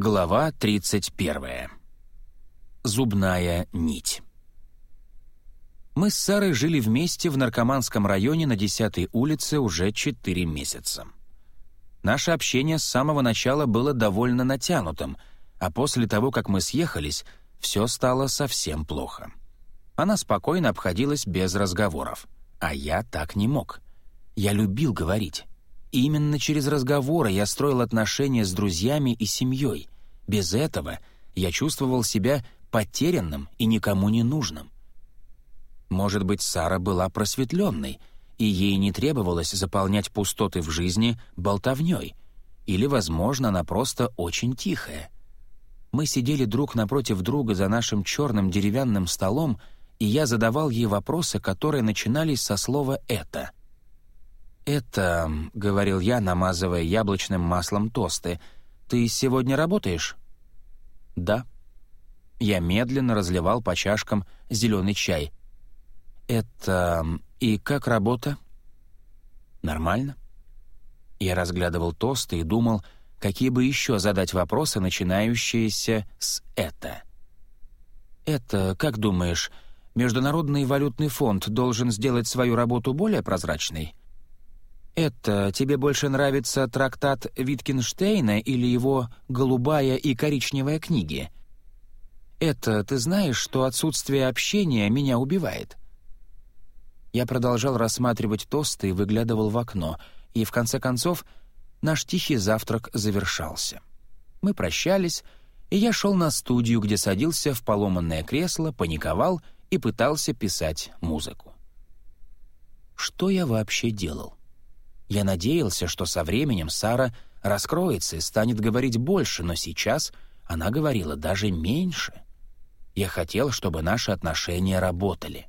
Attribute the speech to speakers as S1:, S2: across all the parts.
S1: Глава 31. Зубная нить. Мы с Сарой жили вместе в наркоманском районе на 10-й улице уже 4 месяца. Наше общение с самого начала было довольно натянутым, а после того, как мы съехались, все стало совсем плохо. Она спокойно обходилась без разговоров, а я так не мог. Я любил говорить. Именно через разговоры я строил отношения с друзьями и семьей. Без этого я чувствовал себя потерянным и никому не нужным. Может быть, Сара была просветленной, и ей не требовалось заполнять пустоты в жизни болтовней. Или, возможно, она просто очень тихая. Мы сидели друг напротив друга за нашим черным деревянным столом, и я задавал ей вопросы, которые начинались со слова «это». «Это», — говорил я, намазывая яблочным маслом тосты, — «ты сегодня работаешь?» «Да». Я медленно разливал по чашкам зеленый чай. «Это... и как работа?» «Нормально». Я разглядывал тосты и думал, какие бы еще задать вопросы, начинающиеся с «это». «Это, как думаешь, Международный валютный фонд должен сделать свою работу более прозрачной?» «Это тебе больше нравится трактат Виткинштейна или его «Голубая и коричневая книги»?» «Это ты знаешь, что отсутствие общения меня убивает?» Я продолжал рассматривать тосты и выглядывал в окно, и, в конце концов, наш тихий завтрак завершался. Мы прощались, и я шел на студию, где садился в поломанное кресло, паниковал и пытался писать музыку. Что я вообще делал? Я надеялся, что со временем Сара раскроется и станет говорить больше, но сейчас она говорила даже меньше. Я хотел, чтобы наши отношения работали.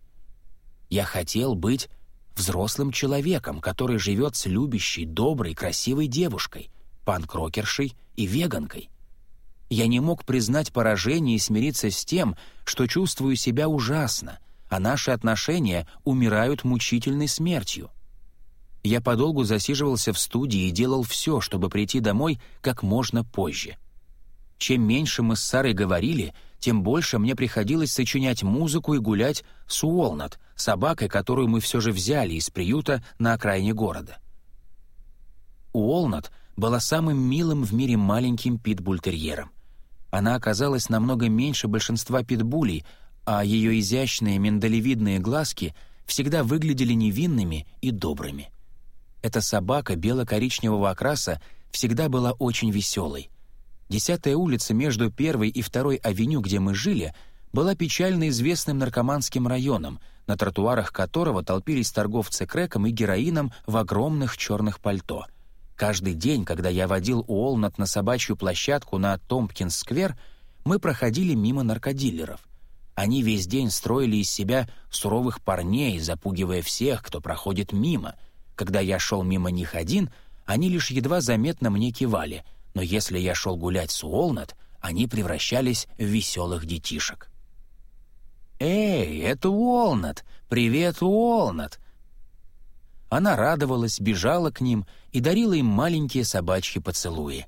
S1: Я хотел быть взрослым человеком, который живет с любящей, доброй, красивой девушкой, панкрокершей и веганкой. Я не мог признать поражение и смириться с тем, что чувствую себя ужасно, а наши отношения умирают мучительной смертью. Я подолгу засиживался в студии и делал все, чтобы прийти домой как можно позже. Чем меньше мы с Сарой говорили, тем больше мне приходилось сочинять музыку и гулять с Уолнат, собакой, которую мы все же взяли из приюта на окраине города. Уолнат была самым милым в мире маленьким питбультерьером. Она оказалась намного меньше большинства питбулей, а ее изящные миндалевидные глазки всегда выглядели невинными и добрыми. Эта собака бело-коричневого окраса всегда была очень веселой. Десятая улица между первой и второй авеню, где мы жили, была печально известным наркоманским районом, на тротуарах которого толпились торговцы крэком и героином в огромных черных пальто. Каждый день, когда я водил Уолнат на собачью площадку на Томпкинс-сквер, мы проходили мимо наркодилеров. Они весь день строили из себя суровых парней, запугивая всех, кто проходит мимо — когда я шел мимо них один, они лишь едва заметно мне кивали, но если я шел гулять с Уолнат, они превращались в веселых детишек. «Эй, это Уолнат! Привет, Уолнат!» Она радовалась, бежала к ним и дарила им маленькие собачьи поцелуи.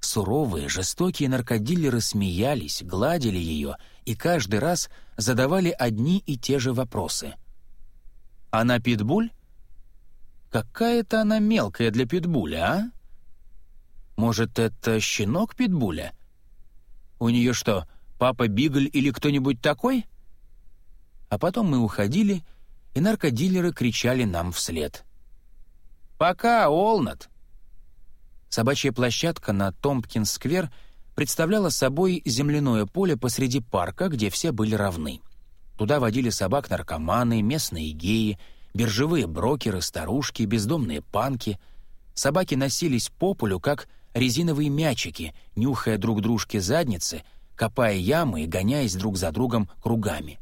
S1: Суровые, жестокие наркодилеры смеялись, гладили ее и каждый раз задавали одни и те же вопросы. «Она питбуль?» Какая-то она мелкая для питбуля, а? Может, это щенок питбуля? У нее что, папа Бигль или кто-нибудь такой? А потом мы уходили, и наркодилеры кричали нам вслед. «Пока, Олнат!» Собачья площадка на Томпкинс-сквер представляла собой земляное поле посреди парка, где все были равны. Туда водили собак наркоманы, местные геи — биржевые брокеры, старушки, бездомные панки. Собаки носились по полю, как резиновые мячики, нюхая друг дружке задницы, копая ямы и гоняясь друг за другом кругами.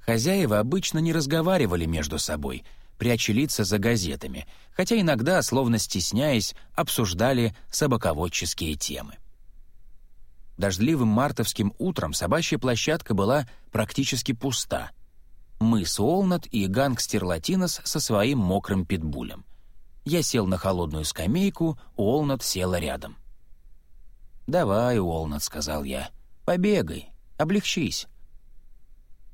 S1: Хозяева обычно не разговаривали между собой, пряча лица за газетами, хотя иногда, словно стесняясь, обсуждали собаководческие темы. Дождливым мартовским утром собачья площадка была практически пуста — мы с Уолнат и гангстер Латинос со своим мокрым питбулем. Я сел на холодную скамейку, Уолнат села рядом. «Давай, Уолнат», — сказал я, — «побегай, облегчись».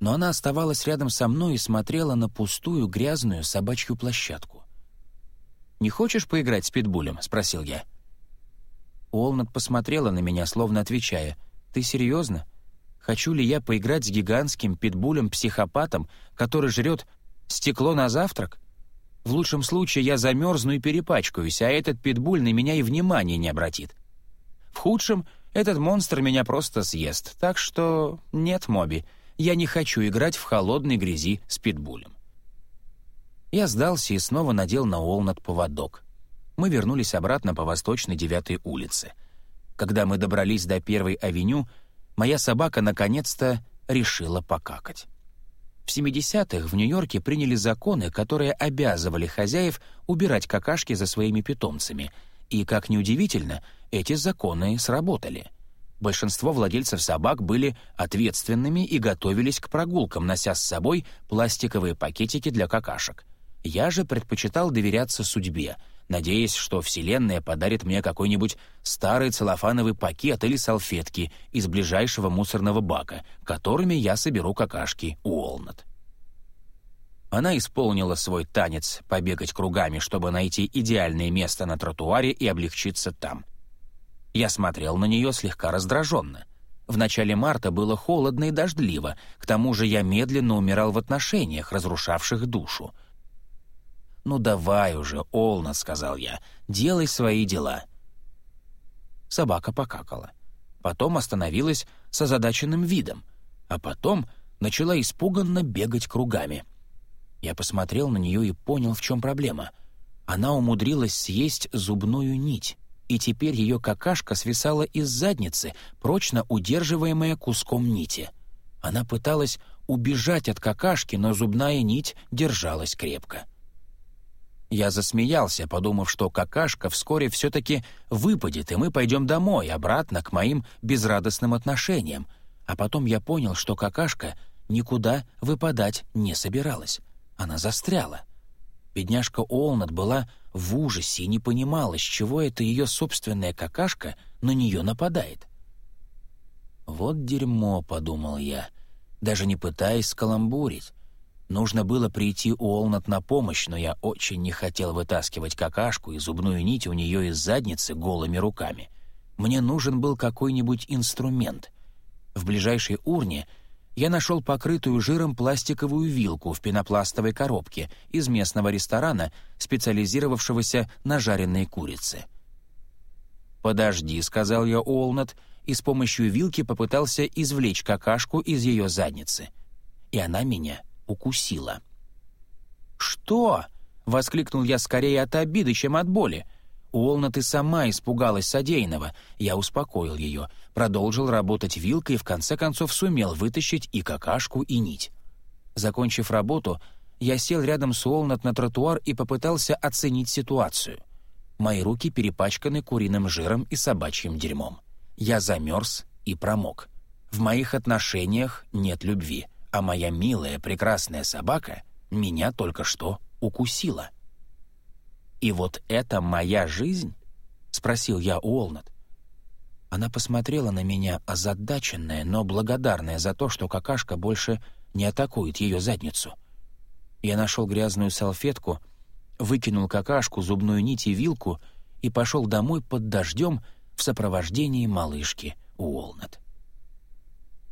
S1: Но она оставалась рядом со мной и смотрела на пустую грязную собачью площадку. «Не хочешь поиграть с питбулем?» — спросил я. Уолнат посмотрела на меня, словно отвечая, «Ты серьезно? Хочу ли я поиграть с гигантским питбулем-психопатом, который жрет стекло на завтрак? В лучшем случае я замерзну и перепачкаюсь, а этот питбуль на меня и внимания не обратит. В худшем этот монстр меня просто съест, так что нет, Моби, я не хочу играть в холодной грязи с питбулем. Я сдался и снова надел на Уолнат поводок. Мы вернулись обратно по восточной девятой улице. Когда мы добрались до первой авеню, моя собака наконец-то решила покакать. В 70-х в Нью-Йорке приняли законы, которые обязывали хозяев убирать какашки за своими питомцами. И, как ни удивительно, эти законы сработали. Большинство владельцев собак были ответственными и готовились к прогулкам, нося с собой пластиковые пакетики для какашек. Я же предпочитал доверяться судьбе, надеясь, что Вселенная подарит мне какой-нибудь старый целлофановый пакет или салфетки из ближайшего мусорного бака, которыми я соберу какашки Уолнат. Она исполнила свой танец побегать кругами, чтобы найти идеальное место на тротуаре и облегчиться там. Я смотрел на нее слегка раздраженно. В начале марта было холодно и дождливо, к тому же я медленно умирал в отношениях, разрушавших душу. «Ну давай уже, Олна», — сказал я, — «делай свои дела». Собака покакала. Потом остановилась с озадаченным видом, а потом начала испуганно бегать кругами — я посмотрел на нее и понял, в чем проблема. Она умудрилась съесть зубную нить, и теперь ее какашка свисала из задницы, прочно удерживаемая куском нити. Она пыталась убежать от какашки, но зубная нить держалась крепко. Я засмеялся, подумав, что какашка вскоре все-таки выпадет, и мы пойдем домой, обратно к моим безрадостным отношениям. А потом я понял, что какашка никуда выпадать не собиралась. Она застряла. Бедняжка Олнат была в ужасе и не понимала, с чего это ее собственная какашка на нее нападает. «Вот дерьмо», — подумал я, даже не пытаясь скаламбурить. Нужно было прийти Уолнат на помощь, но я очень не хотел вытаскивать какашку и зубную нить у нее из задницы голыми руками. Мне нужен был какой-нибудь инструмент. В ближайшей урне — я нашел покрытую жиром пластиковую вилку в пенопластовой коробке из местного ресторана, специализировавшегося на жареной курице. «Подожди», — сказал я Уолнат, и с помощью вилки попытался извлечь какашку из ее задницы. И она меня укусила. «Что?» — воскликнул я скорее от обиды, чем от боли. Уолнат и сама испугалась содеянного. Я успокоил ее, продолжил работать вилкой и в конце концов сумел вытащить и какашку, и нить. Закончив работу, я сел рядом с Уолнат на тротуар и попытался оценить ситуацию. Мои руки перепачканы куриным жиром и собачьим дерьмом. Я замерз и промок. В моих отношениях нет любви, а моя милая прекрасная собака меня только что укусила. «И вот это моя жизнь?» — спросил я Уолнат. Она посмотрела на меня озадаченная, но благодарная за то, что какашка больше не атакует ее задницу. Я нашел грязную салфетку, выкинул какашку, зубную нить и вилку и пошел домой под дождем в сопровождении малышки Уолнат.